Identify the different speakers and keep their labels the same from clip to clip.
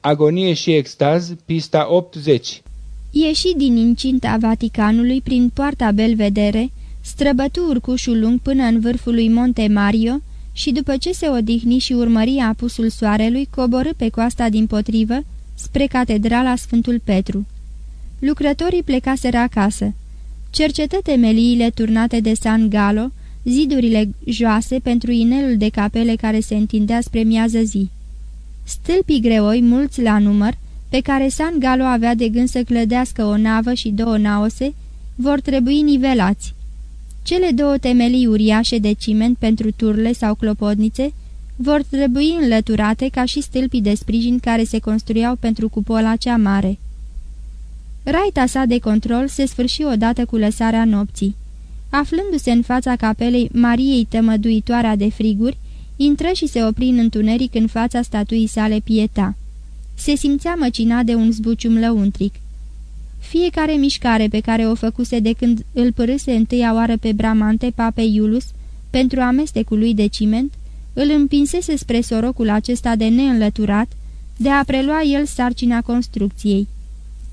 Speaker 1: Agonie și extaz, pista 80
Speaker 2: Ieși din incinta Vaticanului prin poarta Belvedere, străbătu urcușul lung până în vârful lui Monte Mario și după ce se odihni și urmări apusul soarelui, coborâ pe coasta din potrivă, spre catedrala Sfântul Petru. Lucrătorii plecaseră acasă. Cercetă temeliile turnate de San Galo, zidurile joase pentru inelul de capele care se întindea spre miază zi. Stâlpii greoi, mulți la număr, pe care San Galo avea de gând să clădească o navă și două naose, vor trebui nivelați. Cele două temelii uriașe de ciment pentru turle sau clopodnițe vor trebui înlăturate ca și stâlpii de sprijin care se construiau pentru cupola cea mare. Raita sa de control se sfârși odată cu lăsarea nopții. Aflându-se în fața capelei Mariei tămăduitoarea de friguri, intră și se opri în întuneric în fața statuii sale Pieta. Se simțea măcinat de un zbucium lăuntric. Fiecare mișcare pe care o făcuse de când îl părâse întâia oară pe Bramante pape Iulus pentru amestecul lui de ciment, îl împinsese spre sorocul acesta de neînlăturat, de a prelua el sarcina construcției.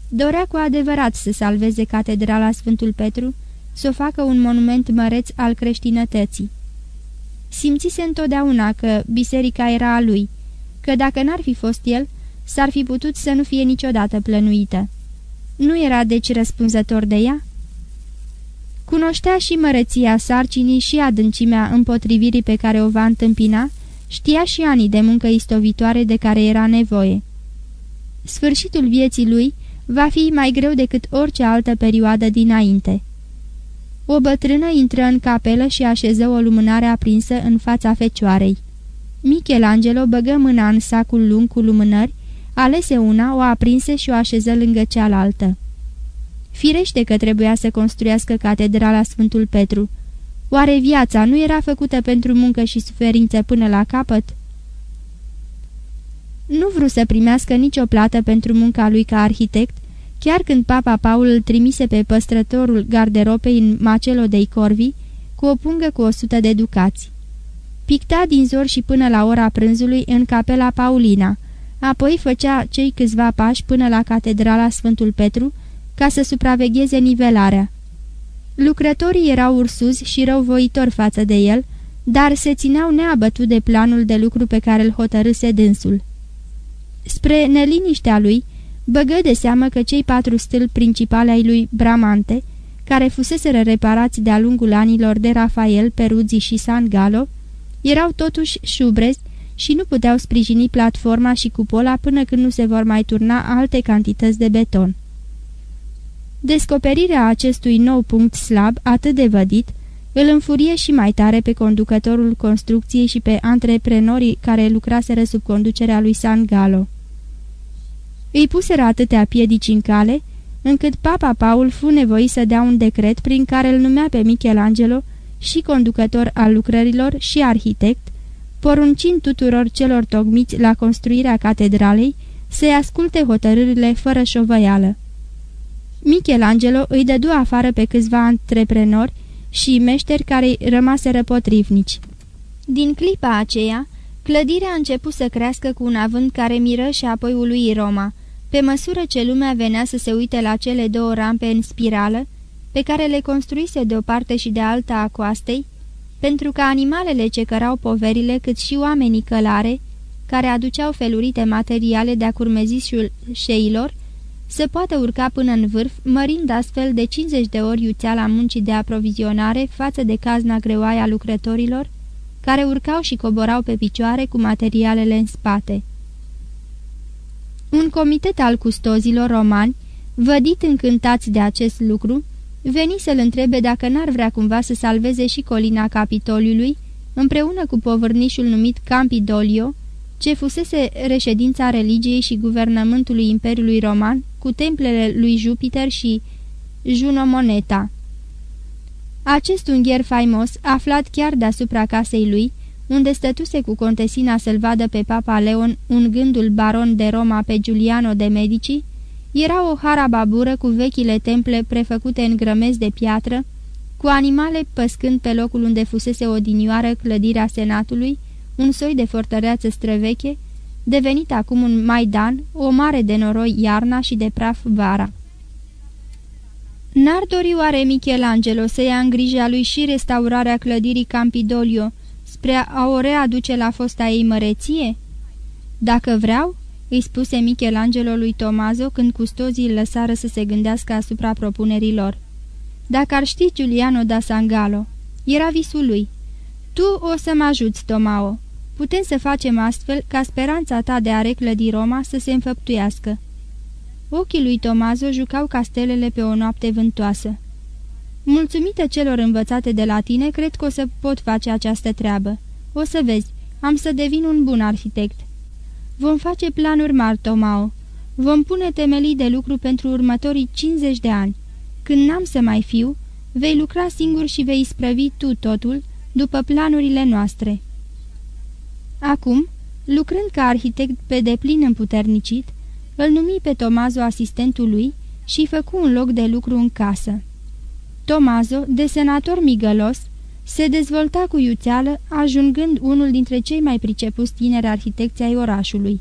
Speaker 2: Dorea cu adevărat să salveze catedrala Sfântul Petru, să o facă un monument măreț al creștinătății. Simțise întotdeauna că biserica era a lui, că dacă n-ar fi fost el, s-ar fi putut să nu fie niciodată plănuită. Nu era deci răspunzător de ea? Cunoștea și măreția sarcinii și adâncimea împotrivirii pe care o va întâmpina, știa și anii de muncă istovitoare de care era nevoie. Sfârșitul vieții lui va fi mai greu decât orice altă perioadă dinainte. O bătrână intră în capelă și așeză o lumânare aprinsă în fața fecioarei. Michelangelo băgă mâna în sacul lung cu lumânări, alese una, o aprinse și o așeză lângă cealaltă. Firește că trebuia să construiască catedrala Sfântul Petru. Oare viața nu era făcută pentru muncă și suferință până la capăt? Nu vreau să primească nicio plată pentru munca lui ca arhitect, chiar când papa Paul îl trimise pe păstrătorul garderopei în Macelo dei Corvi, cu o pungă cu o sută de ducați. Picta din zor și până la ora prânzului în capela Paulina, apoi făcea cei câțiva pași până la catedrala Sfântul Petru, ca să supravegheze nivelarea. Lucrătorii erau ursuzi și răuvoitori față de el, dar se țineau neabătut de planul de lucru pe care îl hotărâse dânsul. Spre neliniștea lui, băgă de seamă că cei patru stâlpi principale ai lui Bramante, care fuseseră reparați de-a lungul anilor de Rafael, Peruzzi și San Galo, erau totuși șubrezi și nu puteau sprijini platforma și cupola până când nu se vor mai turna alte cantități de beton. Descoperirea acestui nou punct slab, atât de vădit, îl înfurie și mai tare pe conducătorul construcției și pe antreprenorii care lucraseră sub conducerea lui San Galo. Îi puseră atâtea piedici în cale, încât Papa Paul fu nevoit să dea un decret prin care îl numea pe Michelangelo și conducător al lucrărilor și arhitect, poruncind tuturor celor tocmiți la construirea catedralei să-i asculte hotărârile fără șovăială. Michelangelo îi dădu afară pe câțiva antreprenori și meșteri care rămaseră potrivnici. Din clipa aceea, clădirea a început să crească cu un avânt care miră și apoi ului Roma, pe măsură ce lumea venea să se uite la cele două rampe în spirală, pe care le construise de o parte și de alta a coastei, pentru ca animalele ce cărau poverile, cât și oamenii călare, care aduceau felurite materiale de-a curmezișul șeilor, să poată urca până în vârf, mărind astfel de 50 de ori iuțeala muncii de aprovizionare față de cazna greoaie a lucrătorilor, care urcau și coborau pe picioare cu materialele în spate. Un comitet al custozilor romani, vădit încântați de acest lucru, veni să-l întrebe dacă n-ar vrea cumva să salveze și colina Capitoliului, împreună cu povărnișul numit Campidolio, ce fusese reședința religiei și guvernământului Imperiului Roman, cu templele lui Jupiter și Juno Moneta. Acest ungher faimos, aflat chiar deasupra casei lui, unde stătuse cu contesina să-l vadă pe Papa Leon, un gândul baron de Roma pe Giuliano de Medici, era o harababură cu vechile temple prefăcute în grămezi de piatră, cu animale păscând pe locul unde fusese odinioară clădirea senatului, un soi de fortăreață străveche, devenit acum un maidan, o mare de noroi iarna și de praf vara. N-ar dori oare Michelangelo să ia în grija lui și restaurarea clădirii Campidolio spre a o readuce la fosta ei măreție? Dacă vreau, îi spuse Michelangelo lui Tomazo când custozii îl lăsară să se gândească asupra propunerilor. Dacă ar ști Giuliano da Sangalo, era visul lui. Tu o să mă ajuți, Tomao. Putem să facem astfel ca speranța ta de a reclădi Roma să se înfăptuiască. Ochii lui Tomazo jucau castelele pe o noapte vântoasă. Mulțumită celor învățate de la tine, cred că o să pot face această treabă. O să vezi, am să devin un bun arhitect. Vom face planuri mari, Tomao. Vom pune temelii de lucru pentru următorii 50 de ani. Când n-am să mai fiu, vei lucra singur și vei sprăvi tu totul după planurile noastre. Acum, lucrând ca arhitect pe deplin împuternicit, îl numi pe Tomazo asistentul lui și făcu un loc de lucru în casă. Tomazo, desenator migălos, se dezvolta cu iuțeală, ajungând unul dintre cei mai pricepuți tineri arhitecți ai orașului.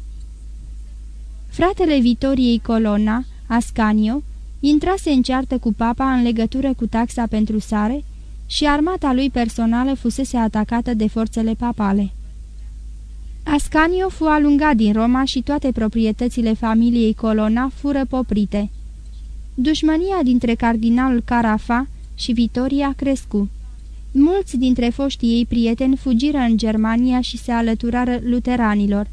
Speaker 2: Fratele Vitoriei Colonna, Ascanio, intrase în ceartă cu papa în legătură cu taxa pentru sare și armata lui personală fusese atacată de forțele papale. Ascanio fu alungat din Roma și toate proprietățile familiei Colonna fură poprite. Dușmania dintre cardinalul Carafa și Vitoria crescu. Mulți dintre foștii ei prieteni fugiră în Germania și se alăturară luteranilor,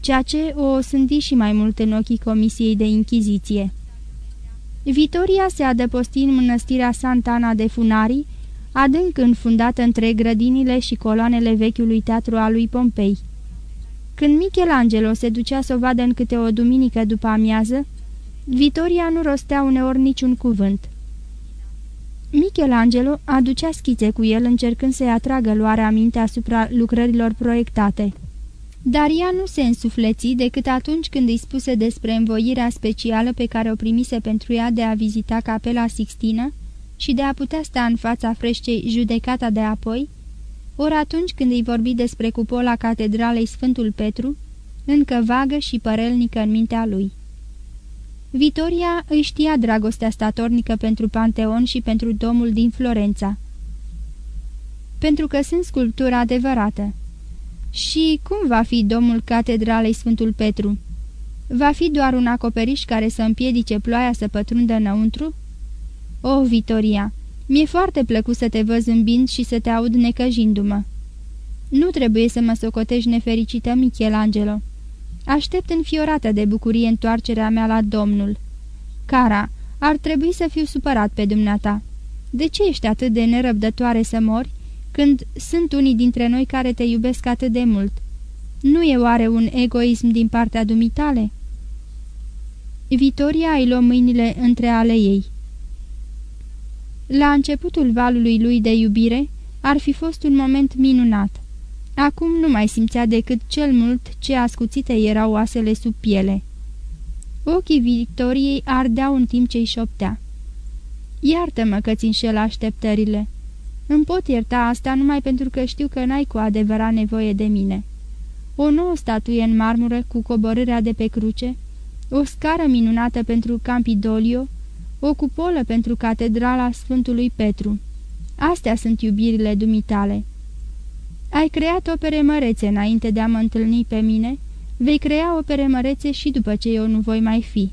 Speaker 2: ceea ce o sândi și mai mult în ochii Comisiei de Inchiziție. Vitoria se adăposti în mănăstirea Santana de Funari, adânc înfundată între grădinile și coloanele vechiului teatru al lui Pompei. Când Michelangelo se ducea să o vadă în câte o duminică după amiază, Vitoria nu rostea uneori niciun cuvânt. Michelangelo aducea schițe cu el încercând să-i atragă luarea minte asupra lucrărilor proiectate. Dar ea nu se însufleți decât atunci când îi spuse despre învoirea specială pe care o primise pentru ea de a vizita capela Sixtină și de a putea sta în fața freșcei judecata de apoi, ori atunci când îi vorbi despre cupola catedralei Sfântul Petru, încă vagă și părelnică în mintea lui. Vitoria îi știa dragostea statornică pentru Panteon și pentru domul din Florența. Pentru că sunt sculptura adevărată. Și cum va fi domul catedralei Sfântul Petru? Va fi doar un acoperiș care să împiedice ploaia să pătrundă înăuntru? O, Vitoria, mi-e foarte plăcut să te văd zâmbind și să te aud necăjindu-mă. Nu trebuie să mă socotești nefericită, Michelangelo. Aștept înfiorată de bucurie întoarcerea mea la Domnul. Cara, ar trebui să fiu supărat pe dumneata. De ce ești atât de nerăbdătoare să mori, când sunt unii dintre noi care te iubesc atât de mult? Nu e oare un egoism din partea dumitale?" Vitoria îi luă mâinile între ale ei. La începutul valului lui de iubire ar fi fost un moment minunat. Acum nu mai simțea decât cel mult ce ascuțite erau oasele sub piele. Ochii Victoriei ardeau în timp ce-i șoptea. Iartă-mă că-ți înșel așteptările. Îmi pot ierta asta numai pentru că știu că n-ai cu adevărat nevoie de mine. O nouă statuie în marmură cu coborârea de pe cruce, o scară minunată pentru Campidolio, o cupolă pentru catedrala Sfântului Petru. Astea sunt iubirile dumitale. Ai creat opere mărețe înainte de a mă întâlni pe mine, vei crea opere mărețe și după ce eu nu voi mai fi.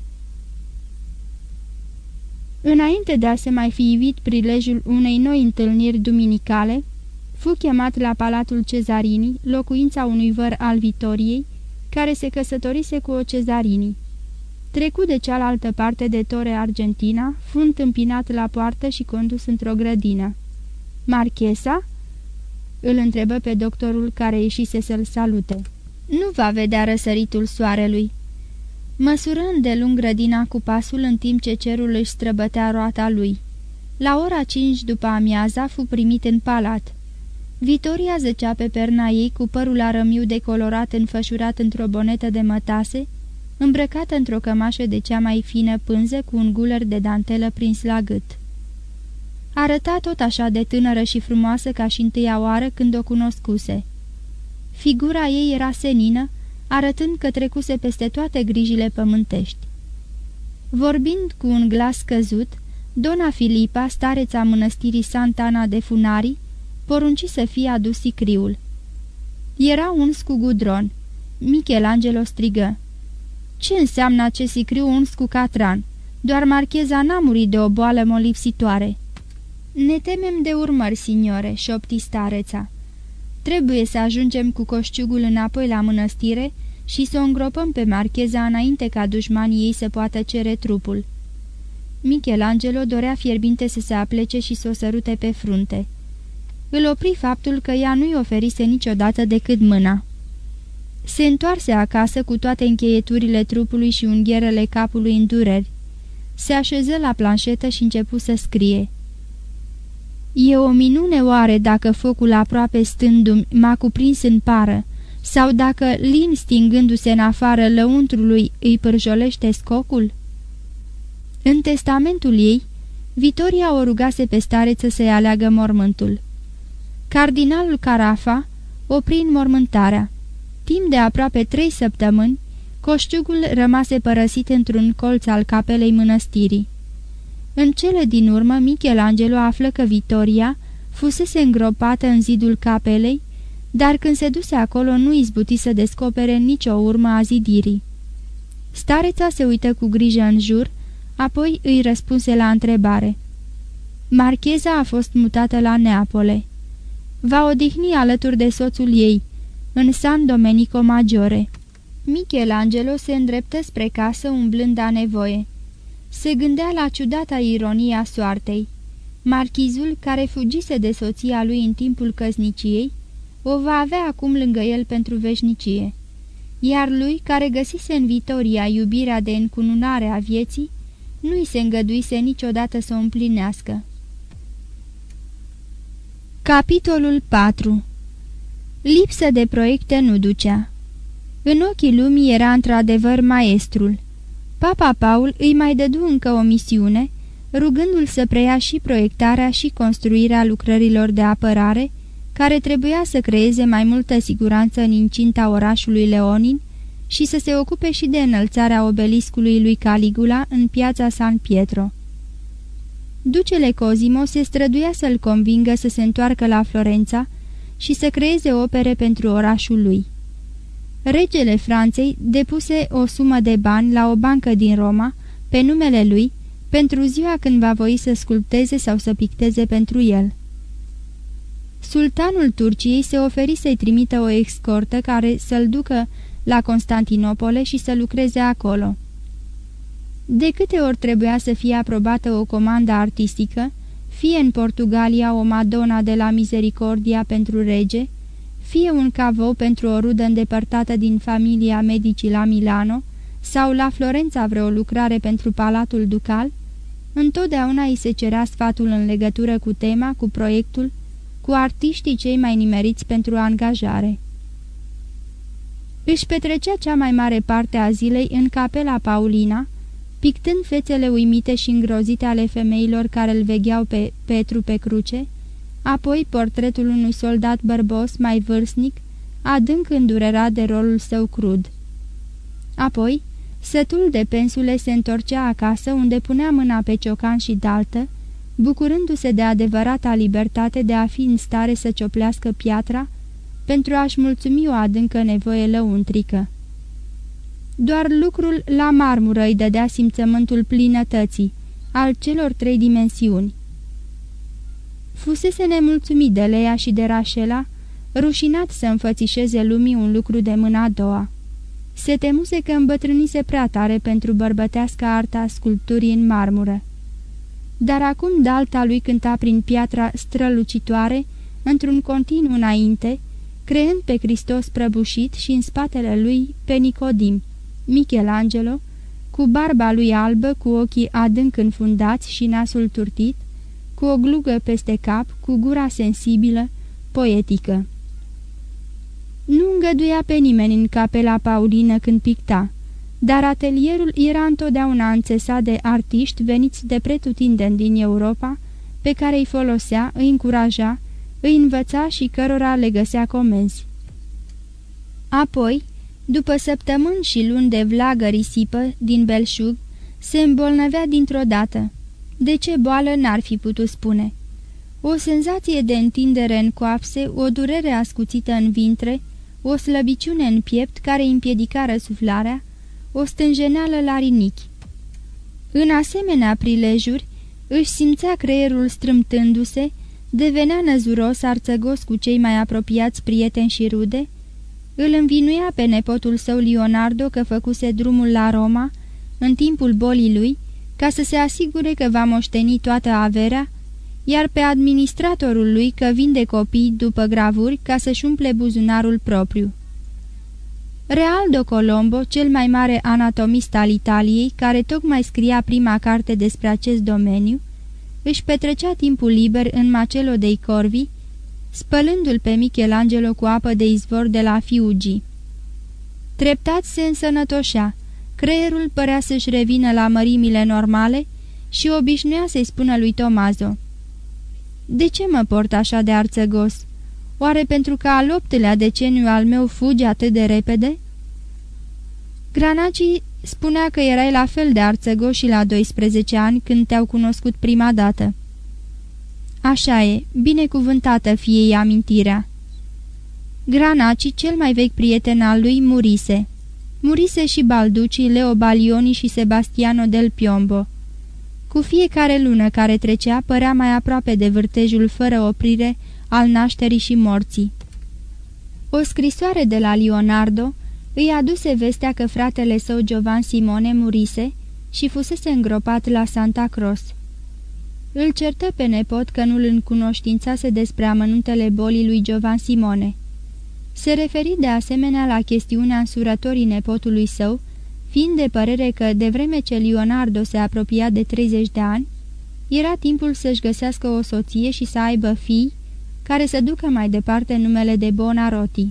Speaker 2: Înainte de a se mai fi ivit prilejul unei noi întâlniri duminicale, fu chemat la Palatul Cezarini, locuința unui văr al Vitoriei, care se căsătorise cu o Cezarini. Trecut de cealaltă parte de Tore Argentina, fu întâmpinat la poartă și condus într-o grădină. Marchesa?" Îl întrebă pe doctorul care ieșise să-l salute. Nu va vedea răsăritul soarelui." Măsurând de lung grădina cu pasul în timp ce cerul își străbătea roata lui. La ora cinci după amiaza fu primit în palat. Vitoria zăcea pe perna ei cu părul arămiu decolorat înfășurat într-o bonetă de mătase, îmbrăcată într-o cămașă de cea mai fină pânză cu un guler de dantelă prins la gât. Arăta tot așa de tânără și frumoasă ca și întâia oară când o cunoscuse. Figura ei era senină, arătând că trecuse peste toate grijile pământești. Vorbind cu un glas căzut, Dona Filipa, stareța mănăstirii Santana de Funari, porunci să fie adus sicriul. Era uns cu gudron. Michelangelo strigă. Ce înseamnă acest sicriu uns cu catran? Doar marcheza n-a murit de o boală molipsitoare." Ne temem de urmări, signore," șopti stareța. Trebuie să ajungem cu coșciugul înapoi la mănăstire și să o îngropăm pe marcheza înainte ca dușmanii ei să poată cere trupul." Michelangelo dorea fierbinte să se aplece și să o sărute pe frunte. Îl opri faptul că ea nu-i oferise niciodată decât mâna. Se întoarse acasă cu toate încheieturile trupului și unghierele capului în dureri. Se așeză la planșetă și începu să scrie. E o minune oare dacă focul aproape stându-mi m-a cuprins în pară, sau dacă lin stingându-se în afară lăuntrului îi pârjolește scocul? În testamentul ei, Vitoria o rugase pe stareță să-i aleagă mormântul. Cardinalul Carafa opri mormântarea. Timp de aproape trei săptămâni, coșciugul rămase părăsit într-un colț al capelei mănăstirii. În cele din urmă, Michelangelo află că Vitoria fusese îngropată în zidul capelei, dar când se duse acolo nu izbuti să descopere nicio urmă a zidirii. Stareța se uită cu grijă în jur, apoi îi răspunse la întrebare. Marcheza a fost mutată la Neapole. Va odihni alături de soțul ei, în San Domenico Maggiore. Michelangelo se îndreptă spre casă umblând a nevoie. Se gândea la ciudata ironie a soartei. Marchizul, care fugise de soția lui în timpul căsniciei, o va avea acum lângă el pentru veșnicie. Iar lui, care găsise în Vitoria iubirea de încununare a vieții, nu-i se îngăduise niciodată să o împlinească. Capitolul 4 Lipsă de proiecte nu ducea. În ochii lumii era într-adevăr maestrul. Papa Paul îi mai dădu încă o misiune, rugându-l să preia și proiectarea și construirea lucrărilor de apărare, care trebuia să creeze mai multă siguranță în incinta orașului Leonin și să se ocupe și de înălțarea obeliscului lui Caligula în piața San Pietro. Ducele Cosimo se străduia să-l convingă să se întoarcă la Florența și să creeze opere pentru orașul lui. Regele Franței depuse o sumă de bani la o bancă din Roma, pe numele lui, pentru ziua când va voi să sculpteze sau să picteze pentru el. Sultanul Turciei se oferi să-i trimită o escortă care să-l ducă la Constantinopole și să lucreze acolo. De câte ori trebuia să fie aprobată o comandă artistică, fie în Portugalia o Madonna de la Misericordia pentru rege, fie un cavou pentru o rudă îndepărtată din familia medicii la Milano, sau la Florența vreo lucrare pentru Palatul Ducal, întotdeauna îi se cerea sfatul în legătură cu tema, cu proiectul, cu artiștii cei mai nimeriți pentru angajare. Își petrecea cea mai mare parte a zilei în capela Paulina, pictând fețele uimite și îngrozite ale femeilor care îl vegheau pe Petru pe cruce, apoi portretul unui soldat bărbos mai vârstnic, adânc îndurerat de rolul său crud. Apoi, sătul de pensule se întorcea acasă unde punea mâna pe ciocan și daltă, bucurându-se de adevărata libertate de a fi în stare să cioplească piatra pentru a-și mulțumi o adâncă nevoie lăuntrică. Doar lucrul la marmură îi dădea simțământul plinătății, al celor trei dimensiuni. Fusese nemulțumit de Leia și de Rașela, rușinat să înfățișeze lumii un lucru de mâna a doua. Se temuse că îmbătrânise prea tare pentru bărbătească arta sculpturii în marmură. Dar acum dalta lui cânta prin piatra strălucitoare, într-un continuu înainte, creând pe Hristos prăbușit și în spatele lui pe Nicodim, Michelangelo, cu barba lui albă, cu ochii adânc înfundați și nasul turtit, cu o glugă peste cap, cu gura sensibilă, poetică. Nu îngăduia pe nimeni în capela Paulină când picta, dar atelierul era întotdeauna înțesat de artiști veniți de pretutindeni din Europa, pe care îi folosea, îi încuraja, îi învăța și cărora le găsea comenzi. Apoi, După săptămâni și luni de vlagă risipă din belșug, se îmbolnăvea dintr-o dată. De ce boală n-ar fi putut spune? O senzație de întindere în coapse, o durere ascuțită în vintre, o slăbiciune în piept care împiedica răsuflarea, o stânjeneală la rinichi. În asemenea prilejuri, își simțea creierul strâmtându-se, devenea năzuros, arțăgos cu cei mai apropiați prieteni și rude, îl învinuia pe nepotul său Leonardo că făcuse drumul la Roma, în timpul bolii lui, ca să se asigure că va moșteni toată averea, iar pe administratorul lui că vinde copii după gravuri ca să-și umple buzunarul propriu. Realdo Colombo, cel mai mare anatomist al Italiei, care tocmai scria prima carte despre acest domeniu, își petrecea timpul liber în Macelo dei Corvi, spălându-l pe Michelangelo cu apă de izvor de la Fiugi. Treptat se însănătoșea, creierul părea să-și revină la mărimile normale și obișnuia să-i spună lui Tomazo. De ce mă port așa de arțăgos? Oare pentru că al optelea deceniu al meu fuge atât de repede?" Granaci spunea că erai la fel de arțăgos și la 12 ani când te-au cunoscut prima dată." Așa e, binecuvântată fiei amintirea." Granaci, cel mai vechi prieten al lui, murise. Murise și Balduci, Leo Balioni și Sebastiano del Piombo. Cu fiecare lună care trecea, părea mai aproape de vârtejul fără oprire al nașterii și morții. O scrisoare de la Leonardo îi aduse vestea că fratele său Giovan Simone murise și fusese îngropat la Santa Cross. Îl certă pe nepot că nu-l încunoștințase despre amănuntele bolii lui Giovan Simone. Se referi de asemenea la chestiunea însurătorii nepotului său, fiind de părere că, de vreme ce Leonardo se apropia de 30 de ani, era timpul să-și găsească o soție și să aibă fii, care să ducă mai departe numele de Bonaroti.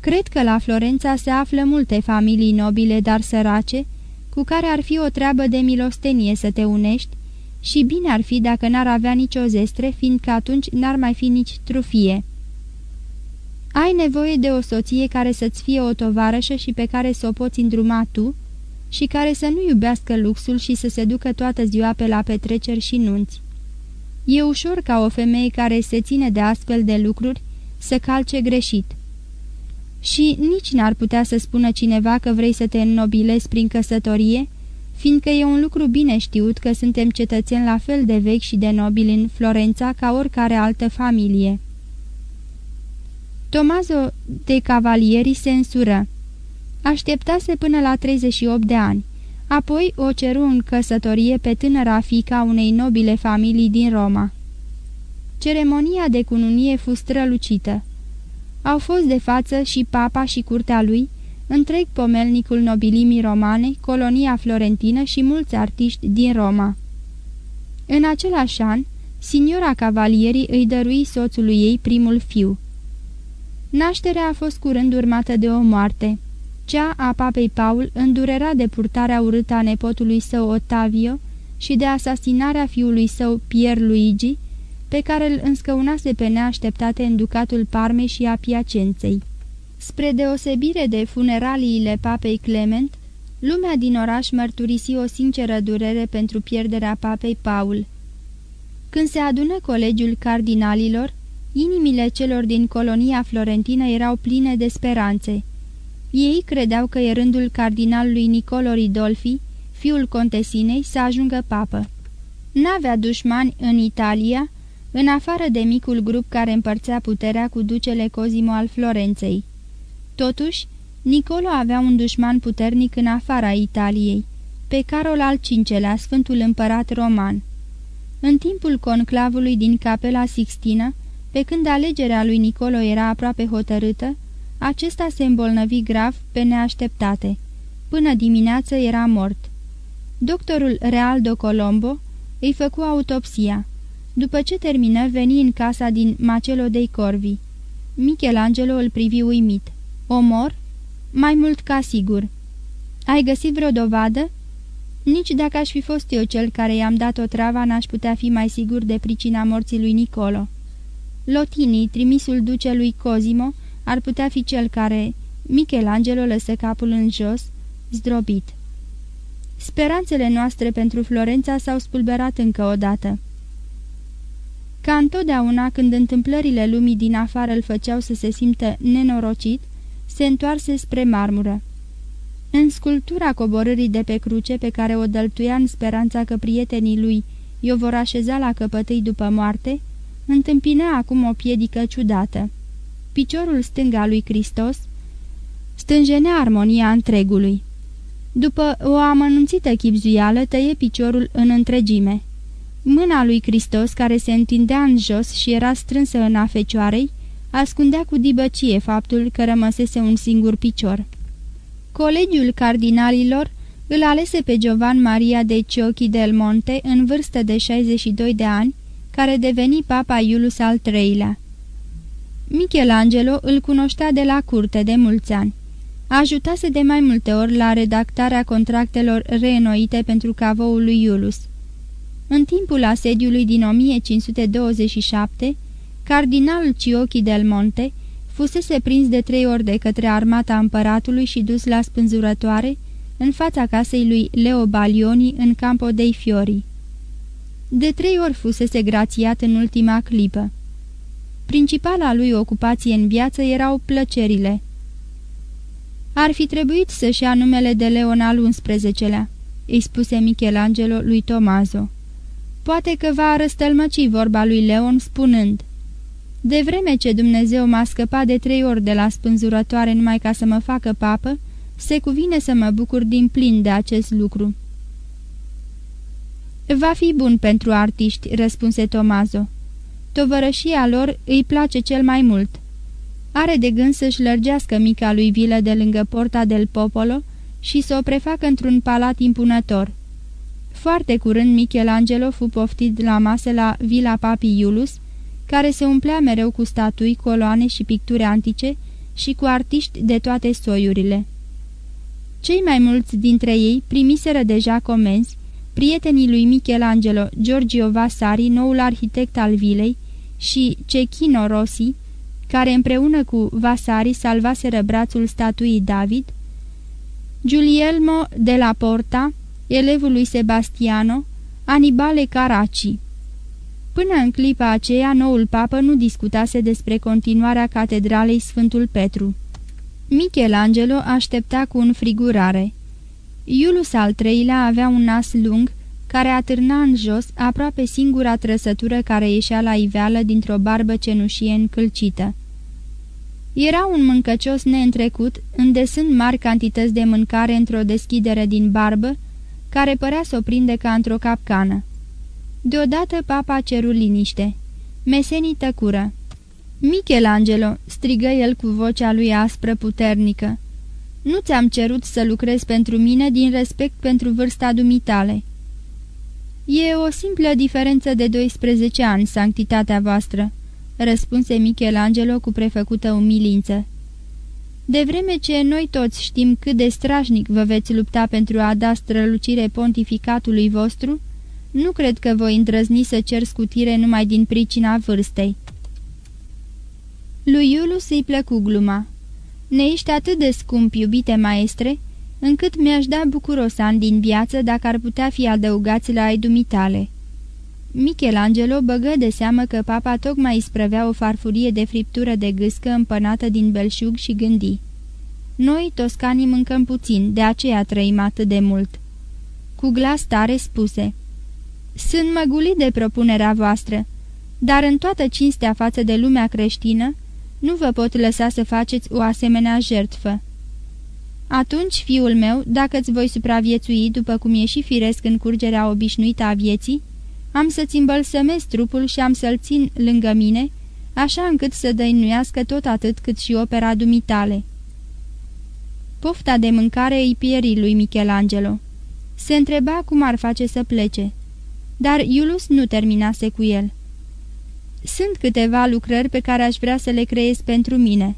Speaker 2: Cred că la Florența se află multe familii nobile, dar sărace, cu care ar fi o treabă de milostenie să te unești și bine ar fi dacă n-ar avea nicio zestre, fiindcă atunci n-ar mai fi nici trufie. Ai nevoie de o soție care să-ți fie o tovarășă și pe care să o poți îndruma tu și care să nu iubească luxul și să se ducă toată ziua pe la petreceri și nunți. E ușor ca o femeie care se ține de astfel de lucruri să calce greșit. Și nici n-ar putea să spună cineva că vrei să te înnobilezi prin căsătorie, fiindcă e un lucru bine știut că suntem cetățeni la fel de vechi și de nobili în Florența ca oricare altă familie. Tomazo de Cavalieri se însură. Așteptase până la 38 de ani. Apoi o ceru în căsătorie pe tânăra fica unei nobile familii din Roma. Ceremonia de cununie fu strălucită. Au fost de față și papa și curtea lui, întreg pomelnicul nobilimii romane, colonia florentină și mulți artiști din Roma. În același an, signora Cavalierii îi dărui soțului ei primul fiu. Nașterea a fost curând urmată de o moarte. Cea a papei Paul îndurera de purtarea urâtă a nepotului său Ottavio și de asasinarea fiului său Pier Luigi, pe care îl înscăunase pe neașteptate în ducatul Parmei și a Piacenței. Spre deosebire de funeraliile papei Clement, lumea din oraș mărturisi o sinceră durere pentru pierderea papei Paul. Când se adună colegiul cardinalilor, inimile celor din colonia florentină erau pline de speranțe. Ei credeau că e rândul cardinalului Nicolo Ridolfi, fiul contesinei, să ajungă papă. N-avea dușmani în Italia, în afară de micul grup care împărțea puterea cu ducele Cosimo al Florenței. Totuși, Nicolo avea un dușman puternic în afara Italiei, pe Carol al V-lea, Sfântul Împărat Roman. În timpul conclavului din Capela Sixtină, pe când alegerea lui Nicolo era aproape hotărâtă, acesta se îmbolnăvi grav pe neașteptate. Până dimineață era mort. Doctorul Realdo Colombo îi făcu autopsia. După ce termină, veni în casa din Macelo dei Corvi. Michelangelo îl privi uimit. Omor? Mai mult ca sigur. Ai găsit vreo dovadă? Nici dacă aș fi fost eu cel care i-am dat o travă, n-aș putea fi mai sigur de pricina morții lui Nicolo. Lotini, trimisul ducelui Cosimo, ar putea fi cel care Michelangelo lăsă capul în jos, zdrobit. Speranțele noastre pentru Florența s-au spulberat încă o dată. Ca întotdeauna când întâmplările lumii din afară îl făceau să se simtă nenorocit, se întoarse spre marmură. În sculptura coborârii de pe cruce pe care o dăltuia în speranța că prietenii lui i-o vor așeza la căpătâi după moarte, întâmpinea acum o piedică ciudată. Piciorul stâng al lui Hristos stânjenea armonia întregului. După o amănunțită chipzuială, tăie piciorul în întregime. Mâna lui Hristos, care se întindea în jos și era strânsă în afecioarei, ascundea cu dibăcie faptul că rămăsese un singur picior. Colegiul cardinalilor îl alese pe Giovan Maria de Ciocchi del Monte în vârstă de 62 de ani, care deveni papa Iulus al III-lea. Michelangelo îl cunoștea de la curte de mulți ani. Ajutase de mai multe ori la redactarea contractelor reînnoite pentru cavoul lui Iulus. În timpul asediului din 1527, cardinalul Ciocchi del Monte fusese prins de trei ori de către armata împăratului și dus la spânzurătoare în fața casei lui Leo Balioni în Campo dei Fiori. De trei ori fusese grațiat în ultima clipă. Principala lui ocupație în viață erau plăcerile. Ar fi trebuit să-și ia numele de Leon al XI-lea, îi spuse Michelangelo lui Tomazo. Poate că va răstălmăci vorba lui Leon spunând De vreme ce Dumnezeu m-a scăpat de trei ori de la spânzurătoare numai ca să mă facă papă, se cuvine să mă bucur din plin de acest lucru. Va fi bun pentru artiști," răspunse Tomazo. Tovărășia lor îi place cel mai mult. Are de gând să-și lărgească mica lui vilă de lângă Porta del Popolo și să o prefacă într-un palat impunător. Foarte curând Michelangelo fu poftit la masă la Villa Papi Iulus, care se umplea mereu cu statui, coloane și picturi antice și cu artiști de toate soiurile. Cei mai mulți dintre ei primiseră deja comenzi, prietenii lui Michelangelo, Giorgio Vasari, noul arhitect al vilei, și Cechino Rossi, care împreună cu Vasari salvaseră brațul statuii David, Giulielmo de la Porta, elevul lui Sebastiano, Anibale Caraci. Până în clipa aceea, noul papă nu discutase despre continuarea catedralei Sfântul Petru. Michelangelo aștepta cu înfrigurare. Iulus al treilea avea un nas lung, care atârna în jos aproape singura trăsătură care ieșea la iveală dintr-o barbă cenușie încălcită. Era un mâncăcios neîntrecut, îndesând mari cantități de mâncare într-o deschidere din barbă, care părea să o prinde ca într-o capcană. Deodată papa ceru liniște. Mesenii tăcură. Michelangelo, strigă el cu vocea lui aspră puternică. Nu ți-am cerut să lucrezi pentru mine din respect pentru vârsta dumitale. E o simplă diferență de 12 ani, sanctitatea voastră," răspunse Michelangelo cu prefăcută umilință. De vreme ce noi toți știm cât de strașnic vă veți lupta pentru a da strălucire pontificatului vostru, nu cred că voi îndrăzni să cer scutire numai din pricina vârstei." Lui Iulus îi plăcu gluma. Ne ești atât de scump, iubite maestre, încât mi-aș da bucuros ani din viață dacă ar putea fi adăugați la ai dumitale." Michelangelo băgă de seamă că papa tocmai isprăvea o farfurie de friptură de gâscă împănată din belșug și gândi. Noi, toscanii, mâncăm puțin, de aceea trăim atât de mult." Cu glas tare spuse, Sunt măgulit de propunerea voastră, dar în toată cinstea față de lumea creștină, nu vă pot lăsa să faceți o asemenea jertfă." Atunci, fiul meu, dacă îți voi supraviețui după cum e și firesc în curgerea obișnuită a vieții, am să-ți îmbălsămez trupul și am să-l țin lângă mine, așa încât să dăinuiască tot atât cât și opera dumitale. Pofta de mâncare îi pieri lui Michelangelo. Se întreba cum ar face să plece, dar Iulus nu terminase cu el. Sunt câteva lucrări pe care aș vrea să le creez pentru mine.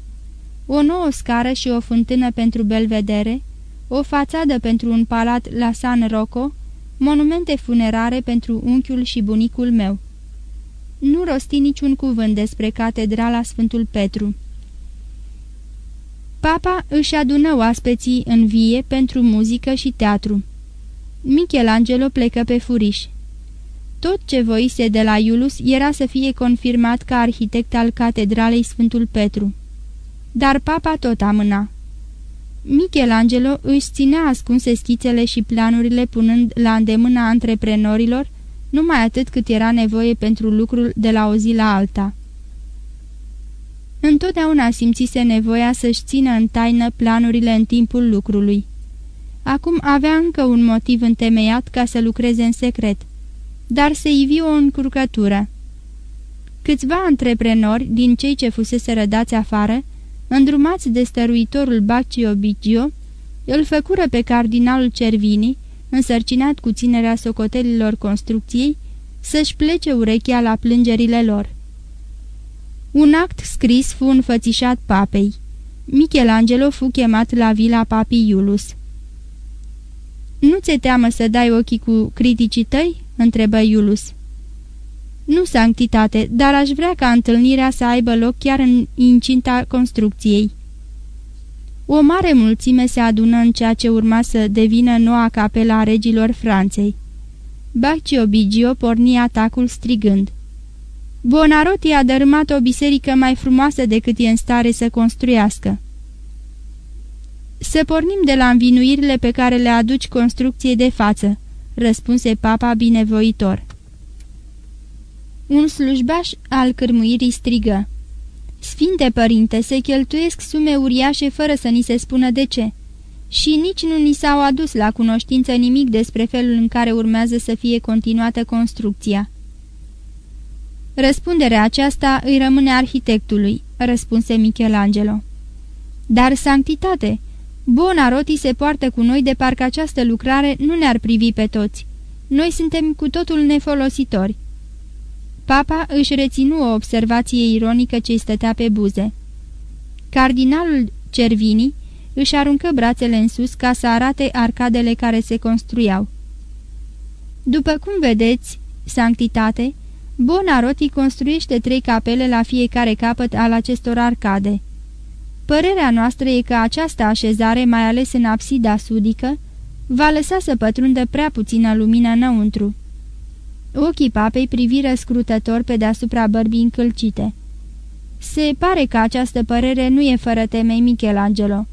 Speaker 2: O nouă scară și o fântână pentru belvedere, o fațadă pentru un palat la San Rocco, monumente funerare pentru unchiul și bunicul meu. Nu rosti niciun cuvânt despre catedrala Sfântul Petru. Papa își adună oaspeții în vie pentru muzică și teatru. Michelangelo plecă pe furiș. Tot ce voise de la Iulus era să fie confirmat ca arhitect al catedralei Sfântul Petru. Dar papa tot amâna. Michelangelo își ținea ascunse schițele și planurile punând la îndemâna antreprenorilor numai atât cât era nevoie pentru lucrul de la o zi la alta. Întotdeauna simțise nevoia să-și țină în taină planurile în timpul lucrului. Acum avea încă un motiv întemeiat ca să lucreze în secret, dar se ivi o încurcătură. Câțiva antreprenori din cei ce fusese rădați afară, îndrumați de stăruitorul Baccio Biggio, îl făcură pe cardinalul Cervini, însărcinat cu ținerea socotelilor construcției, să-și plece urechea la plângerile lor. Un act scris fu înfățișat papei. Michelangelo fu chemat la vila papii Iulus. Nu ți-e teamă să dai ochii cu criticii tăi?" Întrebă Iulus. Nu, sanctitate, dar aș vrea ca întâlnirea să aibă loc chiar în incinta construcției." O mare mulțime se adună în ceea ce urma să devină noua capela a regilor Franței. Baccio Bigio porni atacul strigând. Bonarotti a dărâmat o biserică mai frumoasă decât e în stare să construiască. Să pornim de la învinuirile pe care le aduci construcției de față, răspunse papa binevoitor. Un slujbaș al cârmuirii strigă. Sfinte părinte, se cheltuiesc sume uriașe fără să ni se spună de ce. Și nici nu ni s-au adus la cunoștință nimic despre felul în care urmează să fie continuată construcția. Răspunderea aceasta îi rămâne arhitectului, răspunse Michelangelo. Dar, sanctitate, Bonaroti se poartă cu noi de parcă această lucrare nu ne-ar privi pe toți. Noi suntem cu totul nefolositori. Papa își reținu o observație ironică ce-i stătea pe buze. Cardinalul Cervini își aruncă brațele în sus ca să arate arcadele care se construiau. După cum vedeți, sanctitate, Bonaroti construiește trei capele la fiecare capăt al acestor arcade. Părerea noastră e că această așezare, mai ales în absida sudică, va lăsa să pătrundă prea puțină lumină înăuntru. Ochii papei priviră scrutător pe deasupra bărbii încălcite. Se pare că această părere nu e fără temei Michelangelo.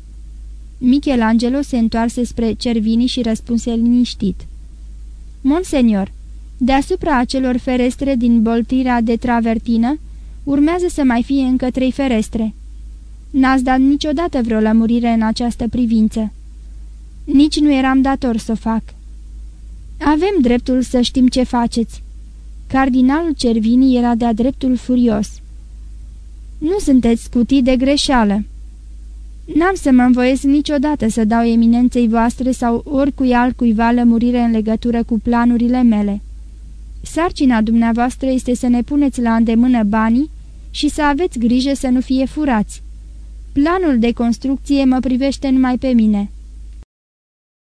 Speaker 2: Michelangelo se întoarse spre Cervini și răspunse liniștit. Monsenior, deasupra acelor ferestre din boltirea de travertină, urmează să mai fie încă trei ferestre. N-ați dat niciodată vreo lămurire în această privință. Nici nu eram dator să o fac. Avem dreptul să știm ce faceți." Cardinalul Cervini era de-a dreptul furios. Nu sunteți scutii de greșeală." N-am să mă învoiesc niciodată să dau eminenței voastre sau oricui altcuiva lămurire în legătură cu planurile mele. Sarcina dumneavoastră este să ne puneți la îndemână banii și să aveți grijă să nu fie furați. Planul de construcție mă privește numai pe mine."